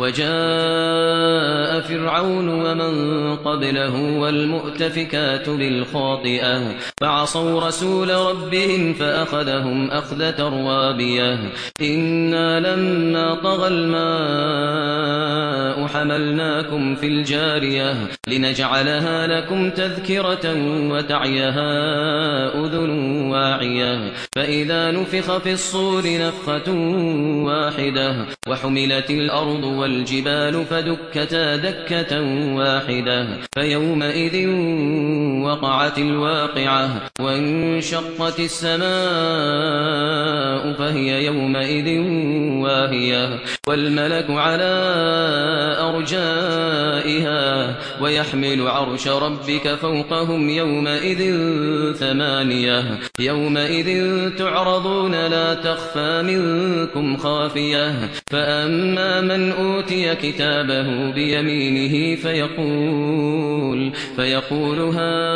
وجاء فرعون ومن قبله والمؤتفكات بالخاطئة فعصوا رسول ربهم فأخذهم أخذة روابية إنا لما طغى الماء حملناكم في الجارية لنجعلها لكم تذكرة وتعيها أذن واعية. فإذا نفخ في الصور نفخة واحدة وحملت الأرض والجبال فدكتا دكة واحدة فيومئذ وقعت الواقعة وانشقت السماء فهي يومئذ واهية والملك على أرجائها ويحمل عرش ربك فوقهم يومئذ ثمانية يومئذ تعرضون لا تخفى منكم خافية فأما من أوتي كتابه بيمينه فيقول فيقول هاؤم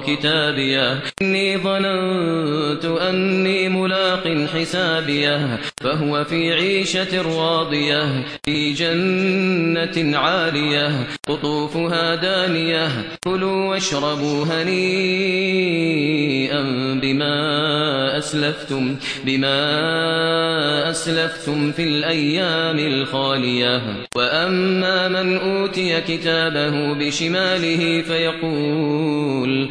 كتابية. إني ظننت أني ملاق حسابية. فهو في عيشة راضية في جنة عالية. قطوفها دانية كلوا واشربوا هنيئا بما أسلفتم بما أسلفتم في الأيام الخالية. وأما من أوتي كتابه بشماله فيقول